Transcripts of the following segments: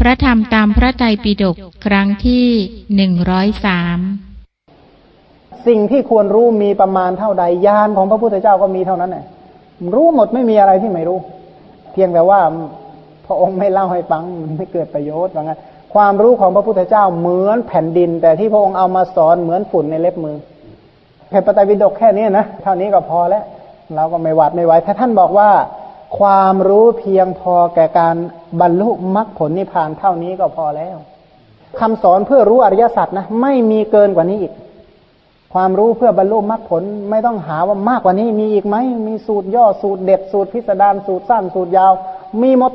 พระธรรมตามพระไตรปิฎกครั้งที่หนึ่งร้อยสามสิ่งที่ควรรู้มีประมาณเท่าใดญาณของพระพุทธเจ้าก็มีเท่านั้นแหละรู้หมดไม่มีอะไรที่ไม่รู้ เพียงแต่ว่าพระองค์ไม่เล่าให้ฟังมันไม่เกิดประโยชน์ว่างั้นความรู้ของพระพุทธเจ้าเหมือนแผ่นดิน แต่ที่พระองค์เอามาสอนเหมือนฝุ่นในเล็บมือแผ่นปไตยปิฎกแค่นี้นะเท่านี้ก็พอแล้วเราก็ไม่หวัดไม่ไหวถ้าท่านบอกว่า ความรู้เพียงพอแก่การบรรลุมรรคผลนิพพานเท่านี้ก็พอแล้วคำสอนเพื่อรู้อริยสัจนะไม่มีเกินกว่านี้อีก ความรู้เพื่อบรรลุมรรคผลไม่ต้องหาว่ามากกว่านี้มีอีกไหมมีสูตรย่อสูตรเด็ดสูตรพิสดารสูตรสั้นสูตรยาว มีหมด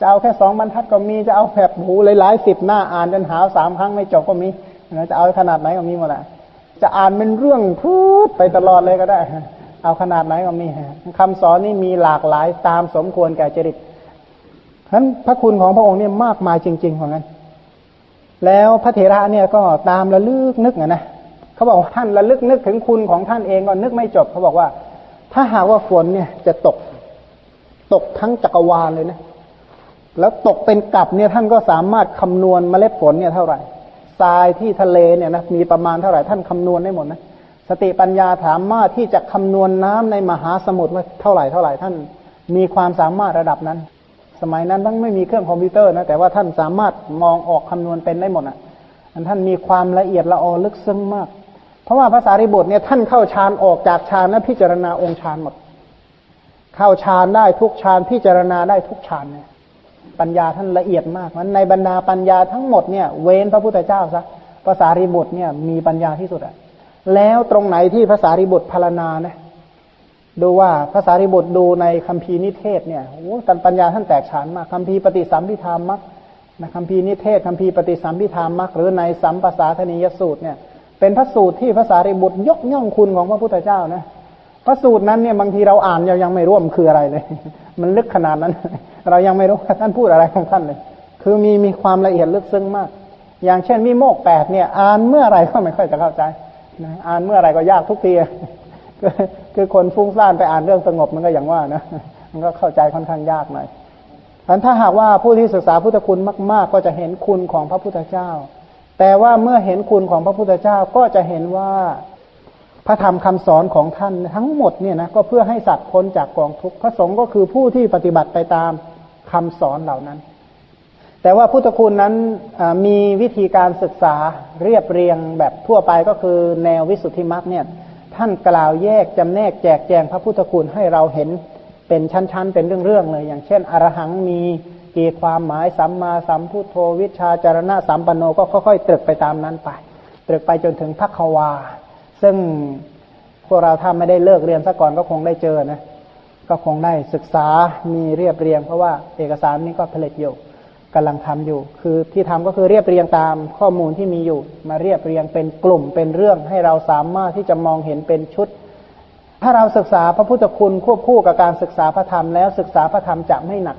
จะเอาแค่สองบรรทัดก็มีจะเอาแบบหูหลายๆสิบหน้าอ่านจนหาสามครั้งไม่จบก็มีจะเอาขนาดไหนก็มีหมดแหละจะอ่านเป็นเรื่องพูดไปตลอดเลยก็ได้ เอาขนาดไหนก็มีคำสอนนี่มีหลากหลายตามสมควรแก่จริตฉะนั้นพระคุณของพระองค์เนี่ยมากมายจริงๆของนั้น แล้วพระเถระเนี่ยก็ตามระลึกนึกนะเขาบอกท่านระลึกนึกถึงคุณของท่านเองก็นึกไม่จบเขาบอกว่า ถ้าหากว่าฝนเนี่ยจะตกตกทั้งจักรวาลเลยนะ แล้วตกเป็นกลับเนี่ยท่านก็สามารถคำนวณเมล็ดฝนเนี่ยเท่าไหร่ทรายที่ทะเลเนี่ยนะมีประมาณเท่าไหร่ท่านคำนวณได้หมดนะ สติปัญญาถามมาที่จะคำนวณน้ำในมหาสมุทรว่าเท่าไหร่เท่าไหร่ท่าน มีความสามารถระดับนั้น สมัยนั้นต้องไม่มีเครื่องคอมพิวเตอร์นะแต่ว่าท่านสามารถมองออกคำนวณเป็นได้หมดอะท่านมีความละเอียดละออลึกซึ้งมาก เพราะว่าภาษาริบุตรเนี่ยท่านเข้าฌานออกจากฌานและพิจารณาองค์ฌานหมด เข้าฌานได้ทุกฌานพิจารณาได้ทุกฌานเนี่ยปัญญาท่านละเอียดมากมันในบรรดาปัญญาทั้งหมดเนี่ยเว้นพระพุทธเจ้าซะภาษาริบุตรเนี่ยมีปัญญาที่สุดอะ แล้วตรงไหนที่ภาษาริบุตรพารณานะดูว่าภาษาริบุตรดูในคัมภีร์นิเทศเนี่ยโอ้ตันปัญญาท่านแตกฉานมากคัมภีร์ปฏิสัมพิธามักนะคัมภีร์นิเทศคัมภีร์ปฏิสัมพิธามักหรือในสัมปสาธนิยสูตรเนี่ย เป็นพระสูตรที่ภาษาริบุตรยกย่องคุณของพระพุทธเจ้านะพระสูตรนั้นเนี่ยบางทีเราอ่านยังยังไม่ร่วมคืออะไรเลย มันลึกขนาดนั้น เรายังไม่รู้ท่านพูดอะไรของท่านเลย คือมีมีความละเอียดลึกซึ้งมาก อย่างเช่นมิโมกแปดเนี่ย อ่านเมื่อไรก็ไม่ค่อยจะเข้าใจ นะอ่านเมื่อไรก็ยากทุกทีคือคนฟุ้งซ่านไปอ่านเรื่องสงบมันก็อย่างว่านะมันก็เข้าใจค่อนข้างยากหน่อยอันถ้าหากว่าผู้ที่ศึกษาพุทธคุณมาก ๆ ก็จะเห็นคุณของพระพุทธเจ้า แต่ว่าเมื่อเห็นคุณของพระพุทธเจ้าก็จะเห็นว่าพระธรรมคำสอนของท่านทั้งหมดเนี่ยนะก็เพื่อให้สัตว์พ้นจากกองทุกข์พระสงฆ์ก็คือผู้ที่ปฏิบัติไปตามคำสอนเหล่านั้น แต่ว่าพุทธคุณนั้นมีวิธีการศึกษาเรียบเรียงแบบทั่วไปก็คือแนววิสุทธิมรรคเนี่ยท่านกล่าวแยกจำแนกแจกแจงพระพุทธคุณให้เราเห็นเป็นชั้นๆ เป็นเรื่องๆเลย อย่างเช่น อรหังมีกี่ความหมายสัมมาสัมพุทโธวิชาจารณะสัมปันโนก็ค่อยๆตรึกไปตามนั้นไป ตรึกไปจนถึงพักวา ซึ่งพวกเราถ้าไม่ได้เลิกเรียนซะก่อนก็คงได้เจอนะก็คงได้ศึกษามีเรียบเรียง เพราะว่าเอกสารนี้ก็ผลิตอยู่ กำลังทำอยู่ คือที่ทำก็คือเรียบเรียงตามข้อมูลที่มีอยู่ มาเรียบเรียงเป็นกลุ่มเป็นเรื่องให้เราสามารถที่จะมองเห็นเป็นชุด ถ้าเราศึกษาพระพุทธคุณควบคู่กับการศึกษาพระธรรมแล้วศึกษาพระธรรมจะไม่หนัก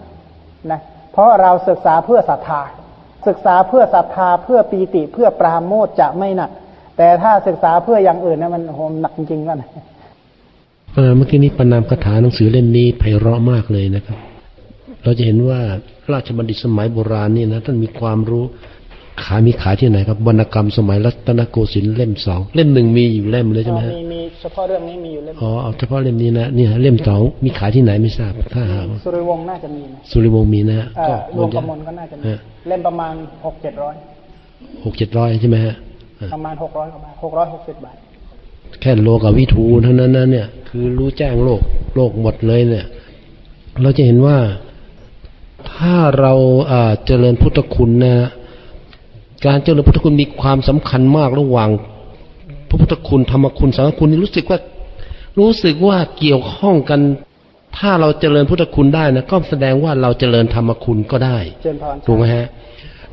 นะเพราะเราศึกษาเพื่อศรัทธา ศึกษาเพื่อศรัทธาเพื่อปีติเพื่อปราโมทจะไม่หนัก แต่ถ้าศึกษาเพื่ออย่างอื่นนะมันโหมหนักจริงๆกันะเมื่อกี้นี้ปนามคาถาหนังสือเล่มนี้ไพเราะมากเลยนะครับ เราจะเห็นว่าราชบัณฑิตสมัยโบราณนี่นะท่านมีความรู้ขายมีขายที่ไหนครับวรรณกรรมสมัยรัตนโกสินทร์เล่มสองเล่มหนึ่งมีอยู่เล่มเลยใช่ไหมฮะมีมีเฉพาะเรื่องนี้มีอยู่เล่มอ๋อเฉพาะเล่มนี้นะนี่ฮะเล่มสองมีขายที่ไหนไม่ทราบถ้าหาสุริวงศ์น่าจะมีสุริวงศ์มีนะฮะก็รวมกมลก็น่าจะมีเล่มประมาณหกเจ็ดร้อยหกเจ็ดร้อยใช่ไหมฮะประมาณหกร้อยกว่าบาทหกร้อยหกสิบบาท แค่โลกับวิทูเท่านั้นนะเนี่ย คือรู้แจ้งโลกโลกหมดเลยเนี่ย เราจะเห็นว่า ถ้าเราเจริญพุทธคุณนะการเจริญพุทธคุณมีความสำคัญมากระหว่าง พระพุทธคุณธรรมคุณสังฆคุณนี่รู้สึกว่า รู้สึกว่าเกี่ยวข้องกัน ถ้าเราเจริญพุทธคุณได้นะก็แสดงว่าเราเจริญธรรมคุณก็ได้ถูกไหมฮะ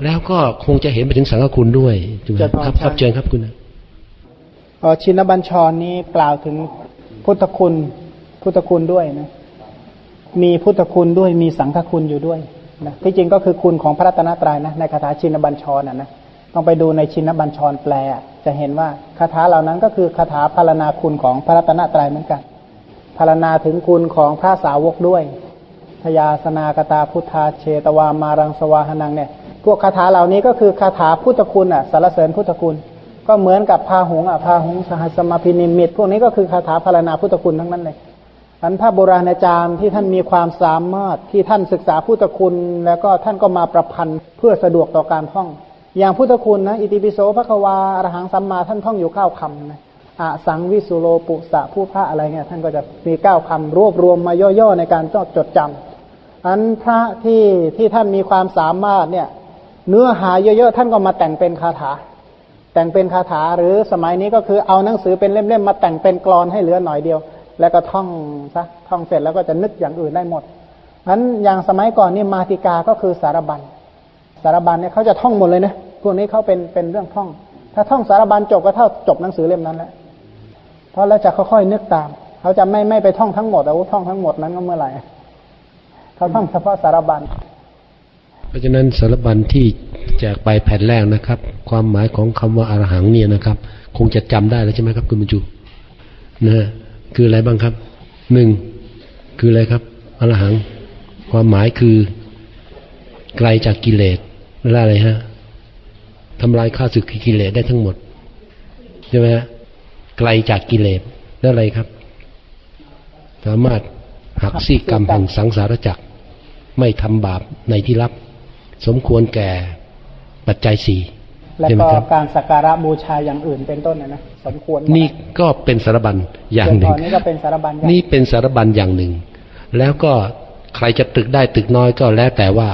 แล้วก็คงจะเห็นไปถึงสังฆคุณด้วยถูกไหมครับครับเชิญครับคุณชินบัญชรนี้กล่าวถึงพุทธคุณพุทธคุณด้วยนะ มีพุทธคุณด้วยมีสังฆคุณอยู่ด้วยนะที่จริงก็คือคุณของพระรัตนตรัยนะในคาถาชินบัญชรนะนะต้องไปดูในชินบัญชรแปล จะเห็นว่าคาถาเหล่านั้นก็คือคาถาพารณาคุณของพระรัตนตรัยเหมือนกันพารณาถึงคุณของพระสาวกด้วยพยาสนากตาพุทธาเชตวามารังสวาหนังเนี่ย พวกคาถาเหล่านี้ก็คือคาถาพุทธคุณอะสารเสริญพุทธคุณ ก็เหมือนกับพาหงอะพาหงสหสมาพินิมิตพวกนี้ก็คือคาถาพารณาพุทธคุณทั้งนั้นเลย อันพระโบราณอาจารย์ที่ท่านมีความสามารถที่ท่านศึกษาพุทธคุณแล้วก็ท่านก็มาประพันธ์เพื่อสะดวกต่อการท่อง อย่างพุทธคุณนะอิติปิโสพระควาอรหังสัมมาท่านท่องอยู่เก้าคำนะอะสังวิสุโลปุสะผู้พระอะไรเงี้ยท่านก็จะมีเก้าคำรวบรวมมาย่อๆในการจดจดจำอันพระที่ที่ท่านมีความสามารถเนี่ยเนื้อหาเยอะๆท่านก็มาแต่งเป็นคาถา แต่งเป็นคาถาหรือสมัยนี้ก็คือเอาหนังสือเป็นเล่มๆมาแต่งเป็นกรอนให้เหลือหน่อยเดียว แล้วก็ท่องซะท่องเสร็จแล้วก็จะนึกอย่างอื่นได้หมดนั้นอย่างสมัยก่อนนี่มาติกาก็คือสารบัญสารบัญเนี่ยเขาจะท่องหมดเลยนะพวกนี้เขาเป็นเป็นเรื่องท่อง ถ้าท่องสารบัญจบก็เท่าจบหนังสือเล่มนั้นแหละเพราะแล้วจะค่อยๆนึกตาม เขาจะไม่ไม่ไปท่องทั้งหมดแต่ว่าท่องทั้งหมดนั้นก็เมื่อไหร่เขาท่องเฉพาะสารบัญเพราะฉะนั้นสารบัญที่แจกไปแผ่นแรกนะครับ ความหมายของคำว่าอารหังเนี่ยนะครับ คงจะจำได้แล้วใช่ไหมครับคุณบรรจุนะ คืออะไรบ้างครับหนึ่งคืออะไรครับอรหัง ความหมายคือไกลจากกิเลสและอะไรฮะทำลายข้าศึกกิเลสได้ทั้งหมดใช่ไหมฮะไกลจากกิเลสแล้วอะไรครับ สามารถหักซี่กรรมแห่งสังสารจักไม่ทำบาปในที่ลับ สมควรแก่ปัจจัยสี่ และใช่ไหมก็ครับการสักการะบูชาอย่างอื่นเป็นต้นนะนะสมควรนี่ก็เป็นสารบัญอย่างหนึ่งส่วตอนนี้ก็เป็นสารบัญอย่างนี่เป็นสารบัญอย่างหนึ่ง แล้วก็ใครจะตึกได้ตึกน้อยก็แล้วแต่ว่า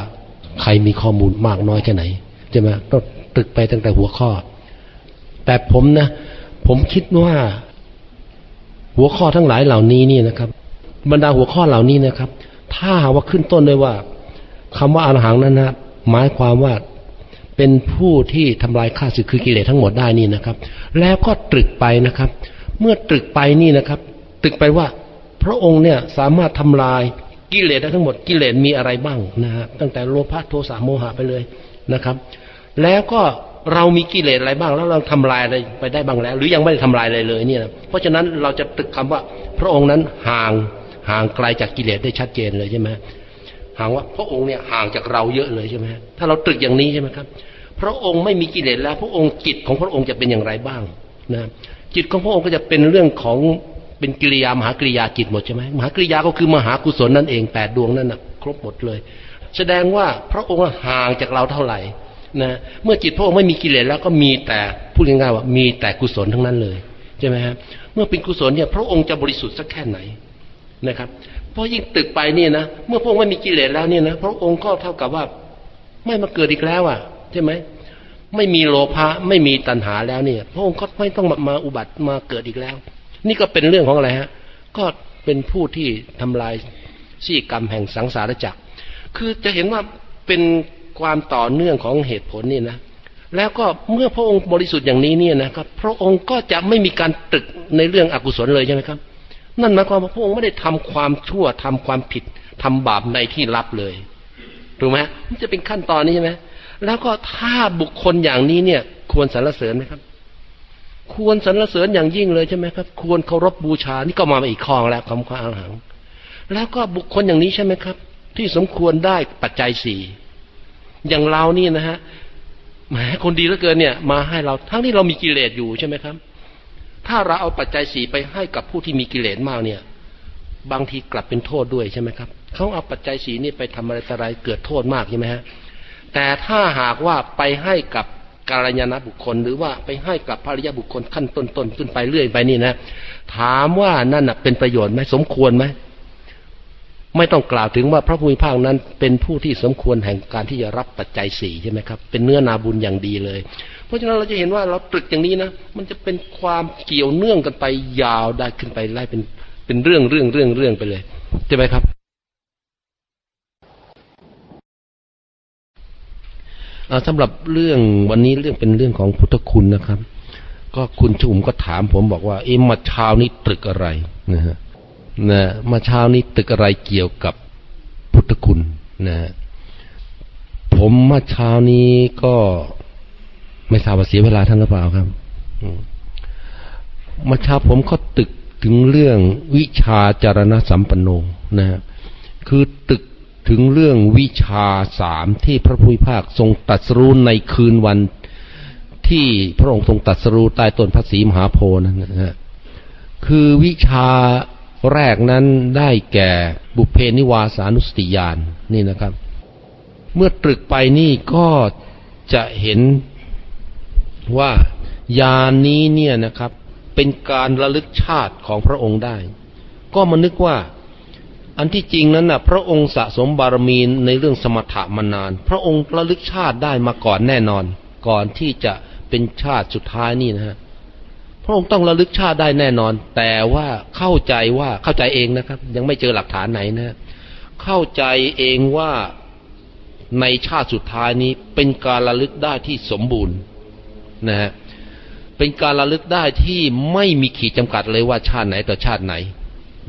ใครมีข้อมูลมากน้อยแค่ไหนใช่ไหมก็ตึกไปตั้งแต่หัวข้อ แต่ผมนะ ผมคิดว่าหัวข้อทั้งหลายเหล่านี้นี่นะครับ บรรดาหัวข้อเหล่านี้นะครับ ถ้าหากว่าขึ้นต้นด้วยว่าคำว่าอรหังนั้นนะหมายความว่า เป็นผู้ที่ทำลายข้าศึกคือกิเลสทั้งหมดได้นี่นะครับ แล้วก็ตรึกไปนะครับ เมื่อตรึกไปนี่นะครับ ตรึกไปว่าพระองค์เนี่ยสามารถทำลายกิเลสได้ทั้งหมดกิเลสมีอะไรบ้างนะฮะตั้งแต่โลภะโทสะโมหะไปเลยนะครับ แล้วก็เรามีกิเลสอะไรบ้างแล้วเราทำลายอะไรไปได้บ้างแล้ว หรือยังไม่ได้ทำลายอะไรเลยเนี่ยนะเพราะฉะนั้นเราจะตรึกคำว่า พระองค์นั้นห่างห่างไกลจากกิเลสได้ชัดเจนเลยใช่ไหม ห่างว่าพระองค์เนี่ยห่างจากเราเยอะเลยใช่ไหมถ้าเราตรึกอย่างนี้ใช่ไหมครับ พระองค์ไม่มีกิเลสแล้ว พระองค์จิตของพระองค์จะเป็นอย่างไรบ้างนะจิตของพระองค์ก็จะเป็นเรื่องของเป็นกิริยามหากริยาจิตหมดใช่ไหมมหากริยาก็คือมหากุศลนั่นเองแปดดวงนั่นนะครบหมดเลย แสดงว่าพระองค์ห่างจากเราเท่าไหร่นะเมื่อจิตพระองค์ไม่มีกิเลสแล้วก็มีแต่พูดง่ายๆว่ามีแต่กุศลทั้งนั้นเลยใช่ไหมฮะเมื่อเป็นกุศลเนี่ยพระองค์จะบริสุทธิ์สักแค่ไหนนะครับ เพราะยิ่งตึกไปนี่นะเมื่อพระองค์ไม่มีกิเลสแล้วเนี่ยนะพระองค์ก็เท่ากับว่า ไม่มาเกิดอีกแล้วอะ ใช่ไหมไม่มีโลภะไม่มีตัณหาแล้วเนี่ย พระองค์ก็ไม่ต้องมามาอุบัติมาเกิดอีกแล้ว นี่ก็เป็นเรื่องของอะไรฮะ ก็เป็นผู้ที่ทำลายซี่กรรมแห่งสังสารจักร คือจะเห็นว่าเป็นความต่อเนื่องของเหตุผลนี่นะ แล้วก็เมื่อพระองค์บริสุทธิ์อย่างนี้เนี่ยนะครับ พระองค์ก็จะไม่มีการตรึกในเรื่องอกุศลเลยใช่ไหมครับ นั่นหมายความว่าพระองค์ไม่ได้ทำความชั่วทำความผิดทำบาปในที่ลับเลยถูกไหมมันจะเป็นขั้นตอนนี้ใช่ไหมแล้วก็ถ้าบุคคลอย่างนี้เนี่ย ควรสรรเสริญไหมครับ ควรสรรเสริญอย่างยิ่งเลยใช่ไหมครับ ควรเคารพบูชานี่ก็มาอีกคลองแล้วคำความอรหัง แล้วก็บุคคลอย่างนี้ใช่ไหมครับ ที่สมควรได้ปัจจัยสี่อย่างเรานี่นะฮะแหมคนดีเหลือเกินเนี่ย มาให้เราทั้งที่เรามีกิเลสอยู่ใช่ไหมครับ ถ้าเราเอาปัจจัยสี่ไปให้กับผู้ที่มีกิเลสมากเนี่ย บางทีกลับเป็นโทษด้วยใช่ไหมครับเขาเอาปัจจัยสีนี่ไปทำอะไรอะไรเกิดโทษมากใช่ไหมฮะแต่ถ้าหากว่าไปให้กับกาลยาณบุคคล หรือว่าไปให้กับภริยาบุคคลขั้นต้นๆขึ้นไปเรื่อยไปนี่นะ ถามว่านั่นนะเป็นประโยชน์ไหมสมควรไหมไม่ต้องกล่าวถึงว่าพระภูมิภาคนั้นเป็นผู้ที่สมควรแห่งการที่จะรับปัจจัยสี่ใช่ไหมครับ เป็นเนื้อนาบุญอย่างดีเลย เพราะฉะนั้นเราจะเห็นว่าเราตรึกอย่างนี้นะมันจะเป็นความเกี่ยวเนื่องกันไปยาวได้ขึ้นไปไล่เป็นเป็นเรื่องเรื่องเรื่องเรื่องไปเลยใช่ไหมครับสำหรับเรื่องวันนี้เรื่องเป็นเรื่องของพุทธคุณนะครับ ก็คุณชุมก็ถามผมบอกว่าเอ็มมาเช้านี้ตรึกอะไรนะฮะนะมาเช้านี้ตรึกอะไรเกี่ยวกับพุทธคุณนะฮะผมมาเช้านี้ก็ ไม่ทราบว่าเสียเวลาท่านหรือเปล่าครับมาเช้าผมก็ตึกถึงเรื่องวิชาจารณสัมปันโนนะฮะคือตึกถึงเรื่องวิชาสามที่พระพุทธภาคทรงตรัสรู้ในคืนวันที่พระองค์ทรงตรัสรู้ใต้ต้นพระศรีมหาโพธิ์นั้นนะฮะคือวิชาแรกนั้นได้แก่บุเพนิวาสานุสติญาณนี่นะครับ เมื่อตรึกไปนี่ก็จะเห็น ว่าญานนี้เนี่ยนะครับ เป็นการระลึกชาติของพระองค์ได้ ก็มานึกว่า อันที่จริงนั้นนะพระองค์สะสมบารมีในเรื่องสมถะมานาน พระองค์ระลึกชาติได้มาก่อนแน่นอน ก่อนที่จะเป็นชาติสุดท้ายนี่นะฮะพระองค์ต้องระลึกชาติได้แน่นอน แต่ว่าเข้าใจว่าเข้าใจเองนะครับ ยังไม่เจอหลักฐานไหนนะเข้าใจเองว่าในชาติสุดท้ายนี้เป็นการระลึกได้ที่สมบูรณ์ นะฮะเป็นการระลึกได้ที่ไม่มีขีดจำกัดเลยว่าชาติไหนต่อชาติไหน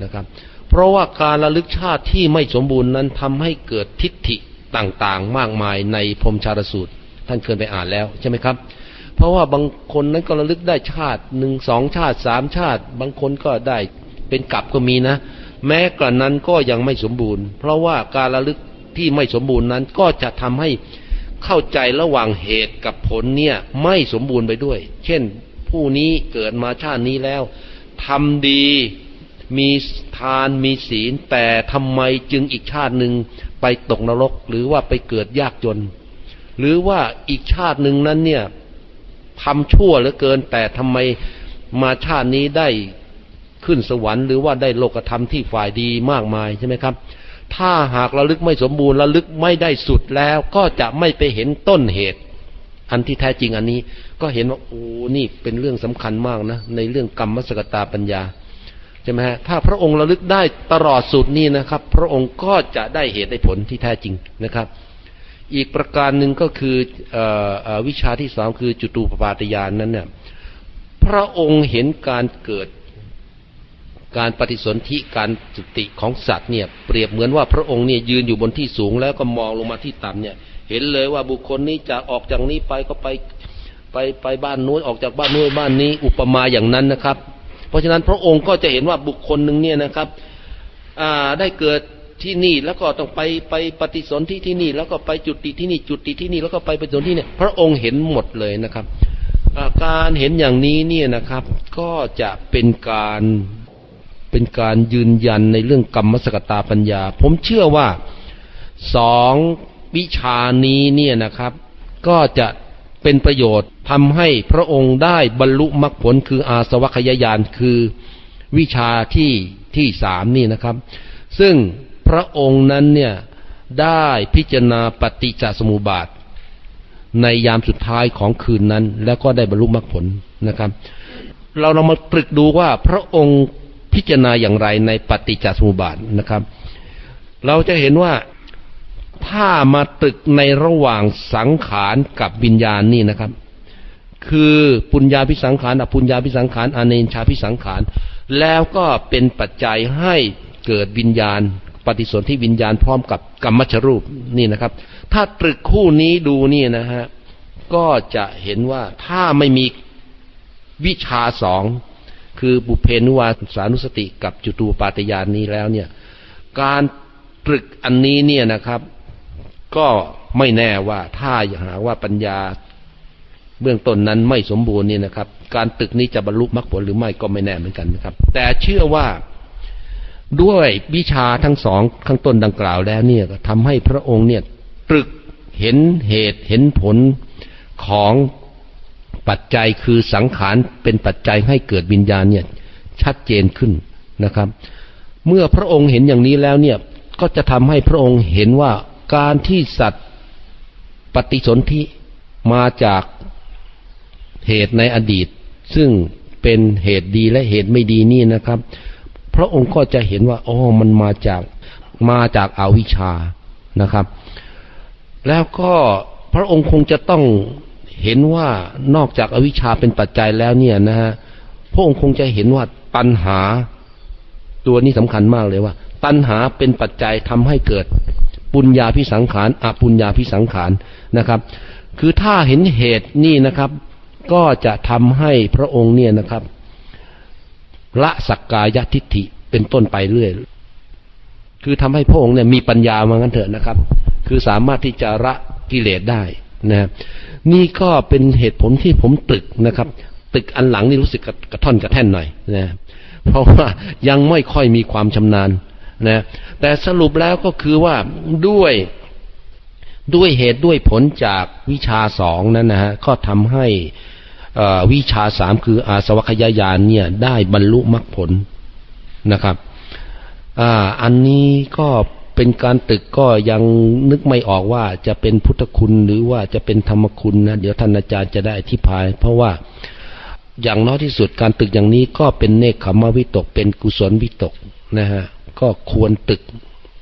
นะครับ เพราะว่าการระลึกชาติที่ไม่สมบูรณ์นั้นทำให้เกิดทิฏฐิต่างๆ มากมายในพรมชาลสูตร ท่านเคยไปอ่านแล้วใช่ไหมครับ เพราะว่าบางคนนั้นก็ระลึกได้ชาติหนึ่งสองชาติสามชาติ บางคนก็ได้เป็นกลับก็มีนะ แม้กระนั้นก็ยังไม่สมบูรณ์ เพราะว่าการระลึกที่ไม่สมบูรณ์นั้นก็จะทำให้ เข้าใจระหว่างเหตุกับผลเนี่ยไม่สมบูรณ์ไปด้วย เช่น ผู้นี้เกิดมาชาตินี้แล้วทำดีมีทานมีศีล แต่ทำไมจึงอีกชาติหนึ่งไปตกนรก หรือว่าไปเกิดยากจน หรือว่าอีกชาติหนึ่งนั้นเนี่ยทำชั่วเหลือเกิน แต่ทำไมมาชาตินี้ได้ขึ้นสวรรค์ หรือว่าได้โลกธรรมที่ฝ่ายดีมากมายใช่ไหมครับ ถ้าหากระลึกไม่สมบูรณ์ระลึกไม่ได้สุดแล้วก็จะไม่ไปเห็นต้นเหตุ อันที่แท้จริงอันนี้ ก็เห็นว่าโอ้นี่เป็นเรื่องสำคัญมากนะในเรื่องกรรมสกตาปัญญาใช่ไหมฮะถ้าพระองค์ระลึกได้ตลอดสุดนี่นะครับ พระองค์ก็จะได้เหตุได้ผลที่แท้จริงนะครับ อีกประการหนึ่งก็คืออวิชาที่สองคือจุตูปปาตยานนั้นเนี่ยพระองค์เห็นการเกิด การปฏิสนธิการจุติของสัตว์เนี่ยเปรียบเหมือนว่าพระองค์เนี่ยยืนอยู่บนที่สูงแล้วก็มองลงมาที่ต่ำเนี่ย เห็นเลยว่าบุคคลนี้จะออกจากนี้ไปก็ไปไปไปบ้านนู้นออกจากบ้านนู้นบ้านนี้ อุปมาอย่างนั้นนะครับ เพราะฉะนั้นพระองค์ก็จะเห็นว่าบุคคลหนึ่งเนี่ยนะครับได้เกิดที่นี่แล้วก็ต้องไปไปปฏิสนธิที่นี่ แล้วก็ไปจุติที่นี่ จุติที่นี่แล้วก็ไปปฏิสนธิเนี่ยพระองค์เห็นหมดเลยนะครับการเห็นอย่างนี้เนี่ยนะครับ ก็จะเป็นการ เป็นการยืนยันในเรื่องกรรมสกตาปัญญา ผมเชื่อว่าสองวิชานี้เนี่ยนะครับ ก็จะเป็นประโยชน์ทำให้พระองค์ได้บรรลุมรรคผลคืออาสวัคยายานคือวิชาที่ที่สามนี่นะครับ ซึ่งพระองค์นั้นเนี่ยได้พิจารณาปฏิจจสมุปบาท ในยามสุดท้ายของคืนนั้น แล้วก็ได้บรรลุมรรคผลนะครับ เราเรามาตรึกดูว่าพระองค์ พิจารณาอย่างไรในปฏิจจสมุปบาทนะครับ เราจะเห็นว่าถ้ามาตึกในระหว่างสังขารกับวิญญาณนี่นะครับ คือปุญญาพิสังขารอปุญญาพิสังขารอเนชาพิสังขาร แล้วก็เป็นปัจจัยให้เกิดวิญญาณ ปฏิสนธิวิญญาณพร้อมกับกรรมชรูปนี่นะครับ ถ้าตรึกคู่นี้ดูนี่นะฮะก็จะเห็นว่าถ้าไม่มีวิชาสอง คือบุเพนุวาสานุสติกับจุตูปาตยานนี้แล้วเนี่ย การตรึกอันนี้เนี่ยนะครับ ก็ไม่แน่ว่าถ้าอย่างหาว่าปัญญาเบื้องต้นนั้นไม่สมบูรณ์เนี่ยนะครับ การตึกนี้จะบรรลุมรรคผลหรือไม่ก็ไม่แน่เหมือนกันนะครับ แต่เชื่อว่าด้วยวิชาทั้งสองข้างต้นดังกล่าวแล้วเนี่ยทำให้พระองค์เนี่ยตรึกเห็นเหตุเห็นผลของ ปัจจัยคือสังขารเป็นปัจจัยให้เกิดวิญญาณเนี่ยชัดเจนขึ้นนะครับ เมื่อพระองค์เห็นอย่างนี้แล้วเนี่ยก็จะทำให้พระองค์เห็นว่าการที่สัตว์ปฏิสนธิมาจากเหตุในอดีต ซึ่งเป็นเหตุดีและเหตุไม่ดีนี่นะครับ พระองค์ก็จะเห็นว่าอ๋อมันมาจากมาจากอาวิชชานะครับ แล้วก็พระองค์คงจะต้อง เห็นว่านอกจากอวิชชาเป็นปัจจัยแล้วเนี่ยนะฮะพระองค์คงจะเห็นว่าตัณหาตัวนี้สำคัญมากเลยว่า ตัณหาเป็นปัจจัยทำให้เกิดปุญญาพิสังขารอปุญญาพิสังขารนะครับ คือถ้าเห็นเหตุนี่นะครับ ก็จะทำให้พระองค์เนี่ยนะครับละสักกายทิฏฐิเป็นต้นไปเรื่อย คือทำให้พระองค์เนี่ยมีปัญญามางั้นเถอะนะครับ คือสามารถที่จะละกิเลสได้นะ นี่ก็เป็นเหตุผลที่ผมตึกนะครับ ตึกอันหลังนี่รู้สึกกระท่อนกระแท่นหน่อยนะเพราะว่ายังไม่ค่อยมีความชำนาญนะแต่สรุปแล้วก็คือว่าด้วยด้วยเหตุด้วยผลจากวิชาสองนั้นนะฮะก็ทำให้วิชาสามคืออาสวัคยายานเนี่ยได้บรรลุมรรคผลนะครับ อ่า อันนี้ก็ เป็นการตึกก็ยังนึกไม่ออกว่าจะเป็นพุทธคุณหรือว่าจะเป็นธรรมคุณนะเดี๋ยวท่านอาจารย์จะได้อธิบาย เพราะว่าอย่างน้อยที่สุดการตึกอย่างนี้ก็เป็นเนคขมวิตก เป็นกุศลวิตกนะฮะก็ควรตึก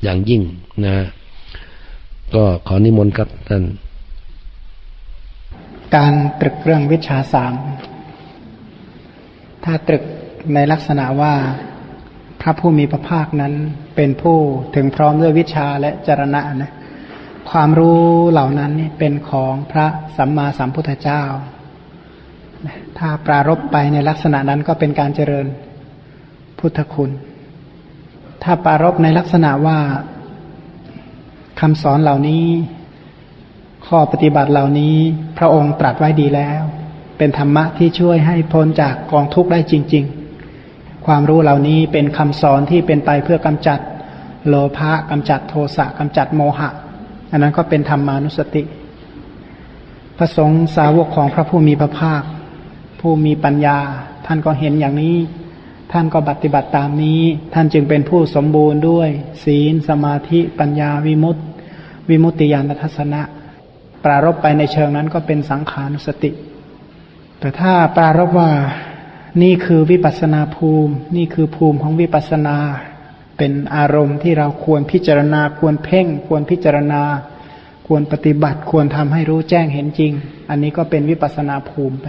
อย่างยิ่งนะ ก็ขอนิมนต์ครับท่านการตรึกเรื่องวิชาสามถ้าตรึกในลักษณะว่า ระผู้มีพระภาคนั้นเป็นผู้ถึงพร้อมด้วยวิชาและจรณะนะ ความรู้เหล่านั้นนี่เป็นของพระสัมมาสัมพุทธเจ้า ถ้าปรารบไปในลักษณะนั้นก็เป็นการเจริญพุทธคุณ ถ้าปรารบในลักษณะว่าคำสอนเหล่านี้ ข้อปฏิบัติเหล่านี้ พระองค์ตรัสไว้ดีแล้ว เป็นธรรมะที่ช่วยให้พ้นจากกองทุกข์ได้จริงๆ ความรู้เหล่านี้เป็นคำสอนที่เป็นไปเพื่อกำจัดโลภะกำจัดโทสะกำจัดโมหะ อันนั้นก็เป็นธรรมานุสติ พระสงฆ์สาวกของพระผู้มีพระภาค ผู้มีปัญญา ท่านก็เห็นอย่างนี้ ท่านก็ปฏิบัติตามนี้ ท่านจึงเป็นผู้สมบูรณ์ด้วย ศีล สมาธิ ปัญญาวิมุตติ วิมุตติญาณทัศนะ ปรารบไปในเชิงนั้นก็เป็นสังขานุสติ แต่ถ้าปรารบว่า นี่คือวิปัสนาภูมิ นี่คือภูมิของวิปัสนา เป็นอารมณ์ที่เราควรพิจารณา ควรเพ่ง ควรพิจารณา ควรปฏิบัติ ควรทำให้รู้แจ้งเห็นจริง อันนี้ก็เป็นวิปัสนาภูมิไป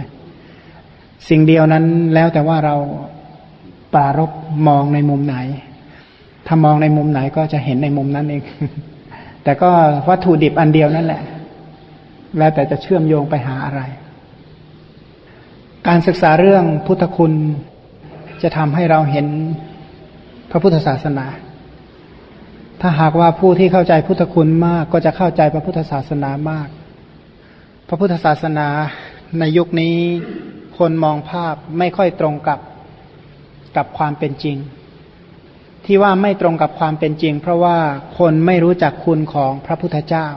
สิ่งเดียวนั้นแล้วแต่ว่าเราปรารบมองในมุมไหน ถ้ามองในมุมไหนก็จะเห็นในมุมนั้นเอง แต่ก็วัตถุดิบอันเดียวนั่นแหละ แล้วแต่จะเชื่อมโยงไปหาอะไร การศึกษาเรื่องพุทธคุณจะทำให้เราเห็นพระพุทธศาสนา ถ้าหากว่าผู้ที่เข้าใจพุทธคุณมากก็จะเข้าใจพระพุทธศาสนามาก พระพุทธศาสนาในยุคนี้คนมองภาพไม่ค่อยตรงกับกับความเป็นจริง ที่ว่าไม่ตรงกับความเป็นจริง เพราะว่าคนไม่รู้จักคุณของพระพุทธเจ้า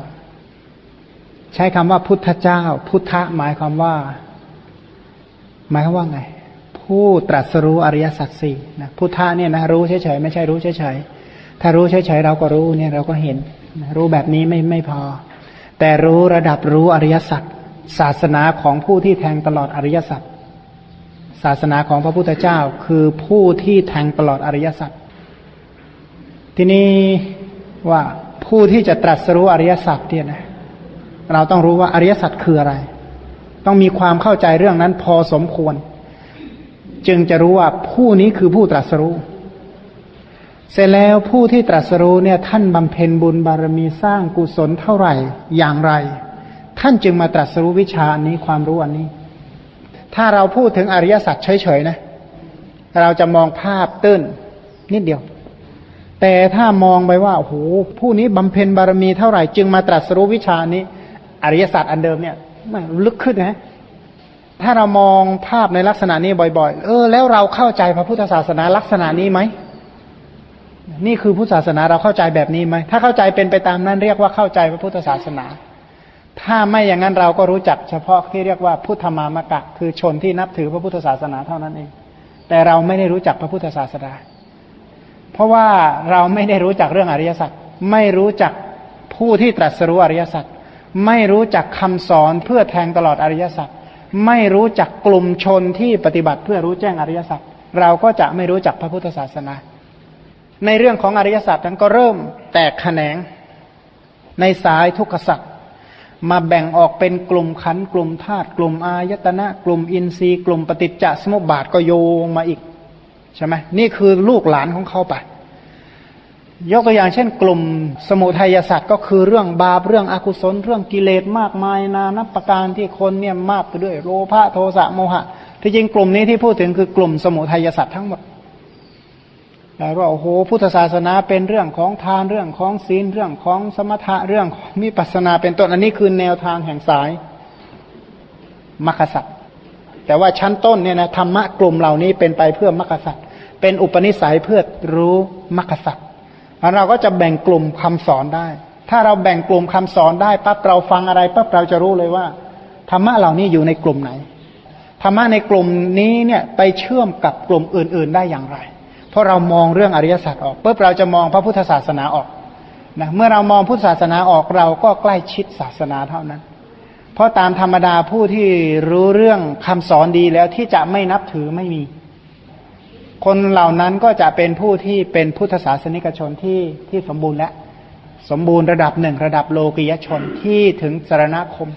ใช้คำว่าพุทธเจ้า พุทธะหมายความว่า หมายความว่าไง ผู้ตรัสรู้อริยสัจสี่นะพุทธะเนี่ยนะรู้เฉยๆไม่ใช่รู้เฉยๆถ้ารู้เฉยๆเราก็รู้เนี่ยเราก็เห็น รู้แบบนี้ไม่ไม่พอ แต่รู้ระดับรู้อริยสัจศาสนาของผู้ที่แทงตลอดอริยสัจศาสนาของพระพุทธเจ้าคือผู้ที่แทงตลอดอริยสัจทีนี้ว่าผู้ที่จะตรัสรู้อริยสัจเนี่ยนะเราต้องรู้ว่าอริยสัจคืออะไร ต้องมีความเข้าใจเรื่องนั้นพอสมควร จึงจะรู้ว่าผู้นี้คือผู้ตรัสรู้ เสร็จแล้วผู้ที่ตรัสรู้เนี่ย ท่านบำเพ็ญบุญบารมีสร้างกุศลเท่าไหร่อย่างไร ท่านจึงมาตรัสรู้วิชาอันนี้ความรู้อันนี้ ถ้าเราพูดถึงอริยสัจเฉยๆนะ เราจะมองภาพตื้นนิดเดียว แต่ถ้ามองไปว่าโอ้โหผู้นี้บำเพ็ญบารมีเท่าไหร่ จึงมาตรัสรู้วิชานี้ อริยสัจอันเดิมเนี่ย มันลึกขึ้นนะ ถ้าเรามองภาพในลักษณะนี้บ่อยๆ เออ แล้วเราเข้าใจพระพุทธศาสนาลักษณะนี้ไหม นี่คือพุทธศาสนาเราเข้าใจแบบนี้ไหม ถ้าเข้าใจเป็นไปตามนั้นเรียกว่าเข้าใจพระพุทธศาสนา ถ้าไม่อย่างนั้นเราก็รู้จักเฉพาะที่เรียกว่าพุทธมามกะ คือชนที่นับถือพระพุทธศาสนาเท่านั้นเอง แต่เราไม่ได้รู้จักพระพุทธศาสนา เพราะว่าเราไม่ได้รู้จักเรื่องอริยสัจ ไม่รู้จักผู้ที่ตรัสรู้อริยสัจ ไม่รู้จักคำสอนเพื่อแทงตลอดอริยสัจไม่รู้จักกลุ่มชนที่ปฏิบัติเพื่อรู้แจ้งอริยสัจเราก็จะไม่รู้จักพระพุทธศาสนา ในเรื่องของอริยสัจนั้นก็เริ่มแตกแขนง ในสายทุกขสัจมาแบ่งออกเป็นกลุ่มขันกลุ่มธาตุกลุ่มอายตนะ กลุ่มอินทรีย์ กลุ่มปฏิจจสมุปบาทก็โยงมาอีกใช่ไหมนี่คือลูกหลานของเขาไป ยกตัวอย่างเช่น กลุ่มสมุทัยศาสตร์ก็คือเรื่องบาปเรื่องอกุศล เรื่องกิเลสมากมายนานับประการที่คนเนี่ยมากไปด้วยโลภะโทสะโมหะ ที่จริงกลุ่มนี้ที่พูดถึงคือกลุ่มสมุทัยศาสตร์ทั้งหมดแล้วก็โอ้โหพุทธศาสนาเป็นเรื่องของทานเรื่องของศีลเรื่องของสมถะเรื่องของมิปัสสนาเป็นต้นอันนี้คือแนวทางแห่งสายมรรคสัตว์แต่ว่าชั้นต้นเนี่ยนะธรรมะกลุ่มเหล่านี้เป็นไปเพื่อมรรคสัตว์เป็นอุปนิสัยเพื่อรู้มรรคสัตว์ เราก็จะแบ่งกลุ่มคำสอนได้ ถ้าเราแบ่งกลุ่มคำสอนได้ปั๊บเราฟังอะไรปั๊บเราจะรู้เลยว่าธรรมะเหล่านี้อยู่ในกลุ่มไหนธรรมะในกลุ่มนี้เนี่ยไปเชื่อมกับกลุ่มอื่น ๆได้อย่างไร เพราะเรามองเรื่องอริยสัจออกปุ๊บเราจะมองพระพุทธศาสนาออกนะเมื่อเรามองพุทธศาสนาออกเราก็ใกล้ชิดศาสนาเท่านั้น เพราะตามธรรมดาผู้ที่รู้เรื่องคำสอนดีแล้วที่จะไม่นับถือไม่มี คนเหล่านั้นก็จะเป็นผู้ที่เป็นพุทธศาสนิกชนที่ที่สมบูรณ์และสมบูรณ์ระดับหนึ่งระดับโลกิยชนที่ถึงสารณคม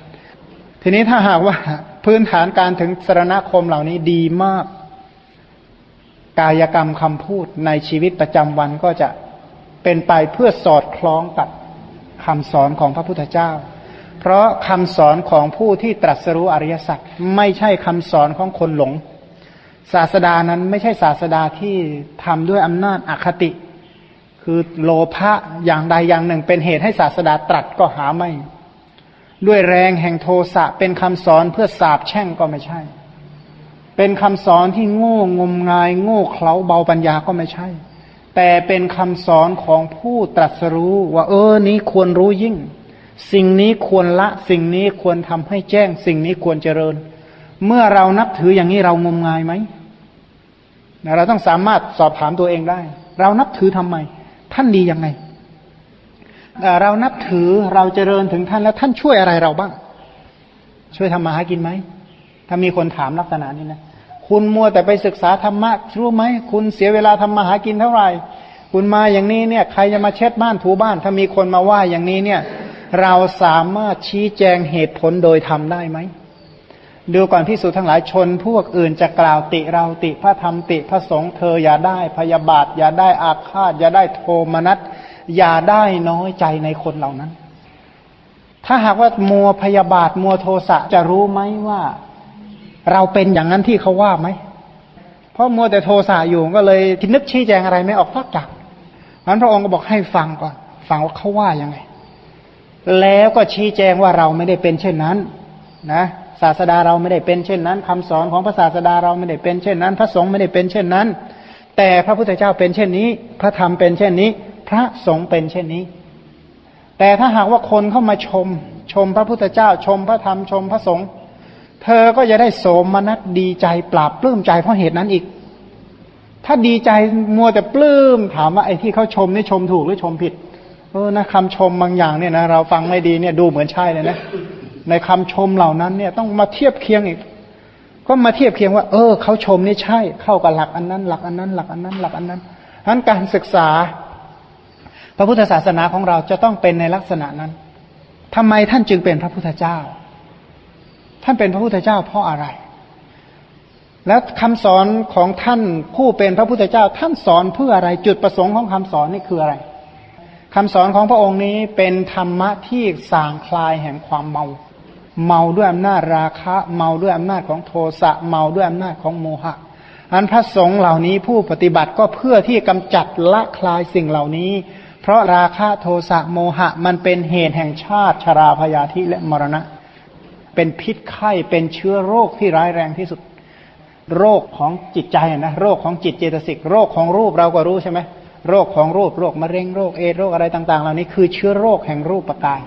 ทีนี้ถ้าหากว่าพื้นฐานการถึงสารณคมเหล่านี้ดีมาก กายกรรมคำพูดในชีวิตประจำวันก็จะเป็นไปเพื่อสอดคล้องกับคำสอนของพระพุทธเจ้า เพราะคำสอนของผู้ที่ตรัสรู้อริยสัจไม่ใช่คำสอนของคนหลง ศาสดานั้นไม่ใช่ศาสดาที่ทำด้วยอำนาจอคติ คือโลภะอย่างใดอย่างหนึ่ง เป็นเหตุให้ศาสดาตรัสก็หาไม่ ด้วยแรงแห่งโทสะเป็นคำสอนเพื่อสาบแช่งก็ไม่ใช่ เป็นคำสอนที่โง่งมงาย โง่เขลาเบาปัญญาก็ไม่ใช่ แต่เป็นคำสอนของผู้ตรัสรู้ว่าเออนี้ควรรู้ยิ่ง สิ่งนี้ควรละ สิ่งนี้ควรทำให้แจ้ง สิ่งนี้ควรเจริญ เมื่อเรานับถืออย่างนี้เรางมงายไหมเราต้องสามารถสอบถามตัวเองได้ เรานับถือทำไม ท่านดียังไงเรานับถือเราเจริญถึงท่านแล้วท่านช่วยอะไรเราบ้าง ช่วยทำมาหากินไหม ถ้ามีคนถามลักษณะนี้นะคุณมัวแต่ไปศึกษาธรรมะรู้ไหม คุณเสียเวลาทำมาหากินเท่าไหร่ คุณมาอย่างนี้เนี่ย ใครจะมาเช็ดบ้านถูบ้าน ถ้ามีคนมาว่าอย่างนี้เนี่ย เราสามารถชี้แจงเหตุผลโดยทำได้ไหม ดูก่อนพิสูจนทั้งหลายชนพวกอื่นจะกล่าวติเราติพระธรรมติพระสงฆ์เธออย่าได้พยาบาท อย่าได้อาฆาต อย่าได้โทมนัสอย่าได้น้อยใจในคนเหล่านั้น ถ้าหากว่ามัวพยาบาทมัวโทสะจะรู้ไหมว่า เราเป็นอย่างนั้นที่เขาว่าไหมเพราะมัวแต่โทสะอยู่ก็เลยคิดนึกชี้แจงอะไรไม่ออกสักอย่างนั้นพระองค์ก็บอกให้ฟังก่อนฟังว่าเขาว่ายังไง แล้วก็ชี้แจงว่าเราไม่ได้เป็นเช่นนั้น นะ ศาสดาเราไม่ได้เป็นเช่นนั้นคำสอนของพระศาสดาเราไม่ได้เป็นเช่นนั้น พระสงฆ์ไม่ได้เป็นเช่นนั้น แต่พระพุทธเจ้าเป็นเช่นนี้ พระธรรมเป็นเช่นนี้ พระสงฆ์เป็นเช่นนี้ แต่ถ้าหากว่าคนเข้ามาชม ชมพระพุทธเจ้า ชมพระธรรมชมพระสงฆ์เธอก็จะได้โสมนัสดีใจปราบปลื้มใจเพราะเหตุนั้นอีก ถ้าดีใจมัวแต่ปลื้มถามว่าไอ้ที่เขาชมนี่ชมถูกหรือชมผิดเออนะคำชมบางอย่างเนี่ยนะเราฟังไม่ดีเนี่ยดูเหมือนใช่เลยนะ ในคำชมเหล่านั้นเนี่ยต้องมาเทียบเคียงอีก ก็มาเทียบเคียงว่า เออเขาชมนี่ใช่ เข้ากับหลักอันนั้น หลักอันนั้น หลักอันนั้น หลักอันนั้นนั้นการศึกษา พระพุทธศาสนาของเราจะต้องเป็นในลักษณะนั้นทำไมท่านจึงเป็นพระพุทธเจ้า ท่านเป็นพระพุทธเจ้าเพราะอะไร แล้วคำสอนของท่านผู้เป็นพระพุทธเจ้า ท่านสอนเพื่ออะไร จุดประสงค์ของคำสอนนี่คืออะไรคำสอนของพระองค์นี้เป็นธรรมะที่สางคลายแห่งความเมา เมาด้วยอำนาจราคะ เมาด้วยอำนาจของโทสะเมาด้วยอำนาจของโมหะอันพระสงฆ์เหล่านี้ผู้ปฏิบัติก็เพื่อที่กำจัดละคลายสิ่งเหล่านี้ เพราะราคะโทสะโมหะมันเป็นเหตุแห่งชาติชราพยาธิและมรณะ เป็นพิษไข้เป็นเชื้อโรคที่ร้ายแรงที่สุด โรคของจิตใจนะโรคของจิตเจตสิกโรคของรูปเราก็รู้ใช่ไหมโรคของรูปโรคมะเร็งโรคเอดโรคอะไรต่าง ๆ เหล่านี้คือเชื้อโรคแห่งรูปกาย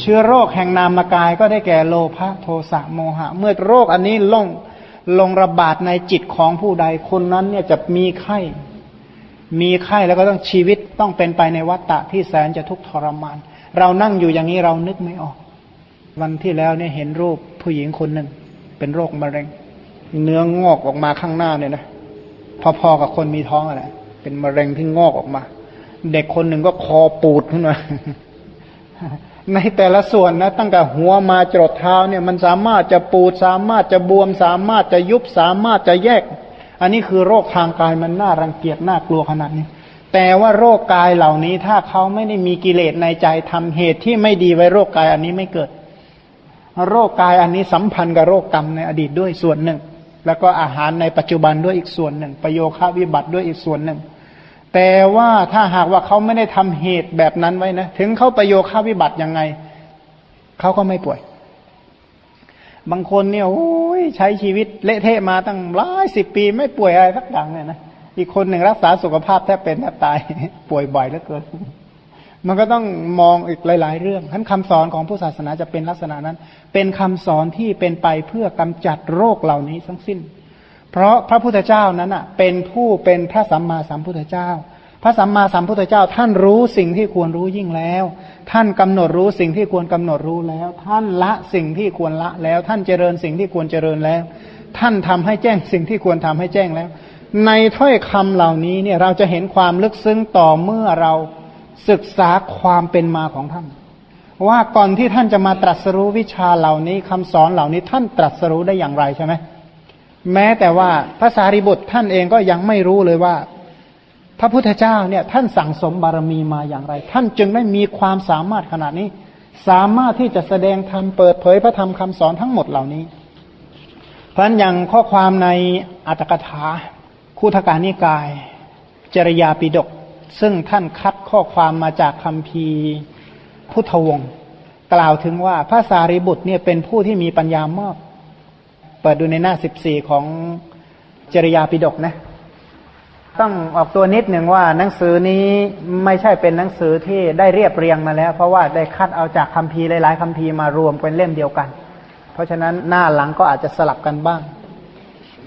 เชื้อโรคแห่งนามกายก็ได้แก่โลภะโทสะโมหะ เมื่อโรคอันนี้ลงลงระบาดในจิตของผู้ใดคนนั้นเนี่ยจะมีไข้ มีไข้แล้วก็ต้องชีวิตต้องเป็นไปในวัฏฏะที่แสนจะทุกข์ทรมาน เรานั่งอยู่อย่างนี้เรานึกไม่ออก วันที่แล้วเนี่ยเห็นรูปผู้หญิงคนหนึ่ง เป็นโรคมะเร็ง เนื้องอกออกมาข้างหน้าเนี่ยนะพอๆกับคนมีท้องอะไรเป็นมะเร็งที่งอกออกมา เด็กคนหนึ่งก็คอปูดขึ้นมา ในแต่ละส่วนนะตั้งแต่หัวมาจรดเท้าเนี่ยมันสามารถจะปูดสามารถจะบวม สามารถจะยุบสามารถจะแยก อันนี้คือโรคทางกายมันน่ารังเกียจน่ากลัวขนาดนี้ แต่ว่าโรคกายเหล่านี้ถ้าเขาไม่ได้มีกิเลสในใจทำเหตุที่ไม่ดีไว้โรคกายอันนี้ไม่เกิด โรคกายอันนี้สัมพันธ์กับโรคกรรมในอดีตด้วยส่วนหนึ่ง แล้วก็อาหารในปัจจุบันด้วยอีกส่วนหนึ่ง ประโยคะวิบัติด้วยอีกส่วนหนึ่ง แต่ว่าถ้าหากว่าเขาไม่ได้ทำเหตุแบบนั้นไว้นะ ถึงเขาประโยค่าวิบัติยังไง เขาก็ไม่ป่วย บางคนเนี่ยโอ้ยใช้ชีวิตเละเทะมาตั้งหลายสิบปีไม่ป่วยอะไรสักอย่างเนี่ยนะอีกคนหนึ่งรักษาสุขภาพแทบเป็นแทบตาย ป่วยบ่อยเหลือเกินมันก็ต้องมองอีกหลาย ๆ เรื่องท่านคำสอนของผู้ศาสนาจะเป็นลักษณะนั้น เป็นคำสอนที่เป็นไปเพื่อกำจัดโรคเหล่านี้ทั้งสิ้น เพราะพระพุทธเจ้านั้นอะเป็นผู้เป็นพระสัมมาสัมพุทธเจ้า พระสัมมาสัมพุทธเจ้า ท่านรู้สิ่งที่ควรรู้ยิ่งแล้ว ท่านกำหนดรู้สิ่งที่ควรกำหนดรู้แล้ว ท่านละสิ่งที่ควรละแล้ว ท่านเจริญสิ่งที่ควรเจริญแล้ว ท่านทำให้แจ้งสิ่งที่ควรทำให้แจ้งแล้ว ในถ้อยคำเหล่านี้เนี่ยเราจะเห็นความลึกซึ้งต่อเมื่อเราศึกษาความเป็นมาของท่าน ว่าก่อนที่ท่านจะมาตรัสรู้วิชาเหล่านี้คำสอนเหล่านี้ท่านตรัสรู้ได้อย่างไรใช่ไหม แม้แต่ว่าพระสารีบุตรท่านเองก็ยังไม่รู้เลยว่า พระพุทธเจ้าเนี่ยท่านสั่งสมบารมีมาอย่างไร ท่านจึงได้มีความสามารถขนาดนี้ สามารถที่จะแสดงธรรมเปิดเผยพระธรรมคำสอนทั้งหมดเหล่านี้ เพราะฉะนั้นอย่างข้อความในอัตถกถาคู่ทการนิกาย จริยาปิดก ซึ่งท่านคัดข้อความมาจากคำพีพุทธวงศ์กล่าวถึงว่าพระสารีบุตรเนี่ยเป็นผู้ที่มีปัญญามาก ปิดดูในหน้าสิบสี่ของจริยาปิดกนะ ต้องออกตัวนิดหนึ่งว่าหนังสือนี้ไม่ใช่เป็นหนังสือที่ได้เรียบเรียงมาแล้ว เพราะว่าได้คัดเอาจากคำพีหลายๆคำพีมารวมเป็นเล่มเดียวกัน เพราะฉะนั้นหน้าหลังก็อาจจะสลับกันบ้าง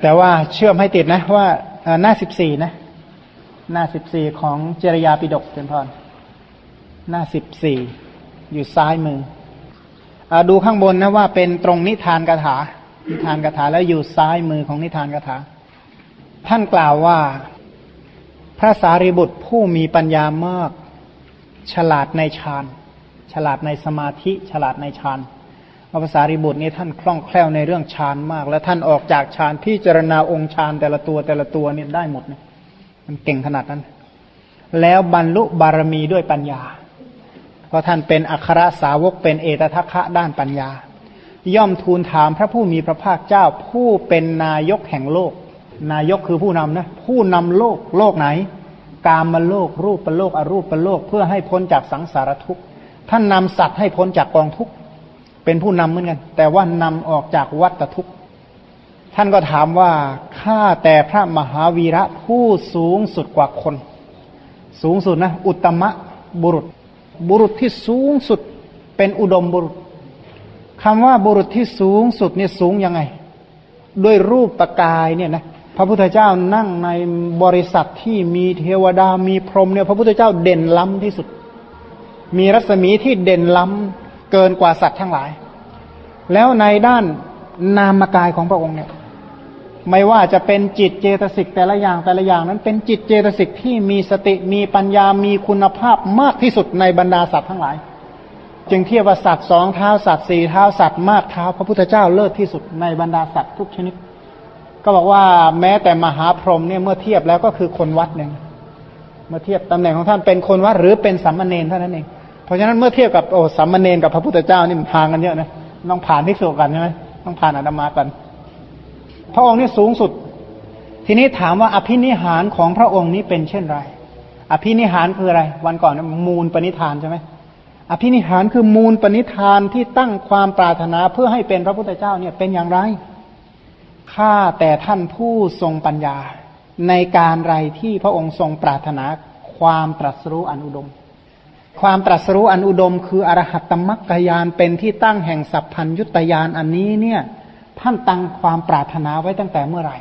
แต่ว่าเชื่อมให้ติดนะว่าหน้าสิบสี่นะหน้าสิบสี่ของจริยาปิดกเจนพรหน้าสิบสี่อยู่ซ้ายมืออดูข้างบนนะว่าเป็นตรงนิทานกถา นิทานกถาแล้วอยู่ซ้ายมือของนิทานกถา ท่านกล่าวว่า พระสารีบุตรผู้มีปัญญามาก ฉลาดในฌาน ฉลาดในสมาธิ ฉลาดในฌานพระภาษาริบุตรนี่ท่านคล่องแคล่วในเรื่องฌานมาก แล้วท่านออกจากฌานพิจารณาองค์ฌานแต่ละตัวแต่ละตัวนี่ได้หมดเนี่ยมันเก่งขนาดนั้น แล้วบรรลุบารมีด้วยปัญญา เพราะท่านเป็นอัครสาวกเป็นเอตทัคคะด้านปัญญา ย่อมทูลถามพระผู้มีพระภาคเจ้าผู้เป็นนายกแห่งโลก นายกคือผู้นำนะ ผู้นำโลกโลกไหน กามโลก รูปโลก อรูปโลก เพื่อให้พ้นจากสังสารทุกข์ท่านนำสัตว์ให้พ้นจากกองทุกข์เป็นผู้นำเหมือนกัน แต่ว่านำออกจากวัฏทุกข์ท่านก็ถามว่าข้าแต่พระมหาวีระผู้สูงสุดกว่าคน สูงสุดนะ อุตมะบุรุษ บุรุษที่สูงสุดเป็นอุดมบุรุษ คำว่าบุรุษที่สูงสุดเนี่ยสูงยังไง ด้วยรูปประกายเนี่ยนะพระพุทธเจ้านั่งในบริษัทที่มีเทวดามีพรหมเนี่ยพระพุทธเจ้าเด่นล้ำที่สุด มีรัศมีที่เด่นล้ำเกินกว่าสัตว์ทั้งหลาย แล้วในด้านนามกายของพระองค์เนี่ยไม่ว่าจะเป็นจิตเจตสิกแต่ละอย่างแต่ละอย่างนั้นเป็นจิตเจตสิกที่มีสติมีปัญญามีคุณภาพมากที่สุดในบรรดาสัตว์ทั้งหลาย จึงเทียบว่าสัตว์สองเท้าสัตว์สี่เท้าสัตว์มากเท้าพระพุทธเจ้าเลิศที่สุดในบรรดาสัตว์ทุกชนิด ก็บอกว่าแม้แต่มหาพรหมเนี่ยเมื่อเทียบแล้วก็คือคนวัดหนึ่งเมื่อเทียบตำแหน่งของท่านเป็นคนวัดหรือเป็นสัมมาเนนเท่านั้นเองเพราะฉะนั้นเมื่อเทียบกับโอ้สัมมาเนนกับพระพุทธเจ้านี่มันห่างกันเยอะนะต้องผ่านที่สุกันใช่ไหมต้องผ่านอาตมากัน พระองค์นี่สูงสุด ทีนี้ถามว่าอภินิหารของพระองค์นี้เป็นเช่นไร อภินิหารคืออะไร วันก่อนมูลปณิธานใช่ไหม อภินิหารคือมูลปณิธานที่ตั้งความปรารถนาเพื่อให้เป็นพระพุทธเจ้าเนี่ยเป็นอย่างไร ข้าแต่ท่านผู้ทรงปัญญา ในการไรที่พระองค์ทรงปรารถนาความตรัสรู้อนุดม ความตรัสรู้อนุดม คืออรหัตตมัคคยานเป็นที่ตั้งแห่งสัพพัญยุตยานอันนี้เนี่ยท่านตั้งความปรารถนาไว้ตั้งแต่เมื่อไหร่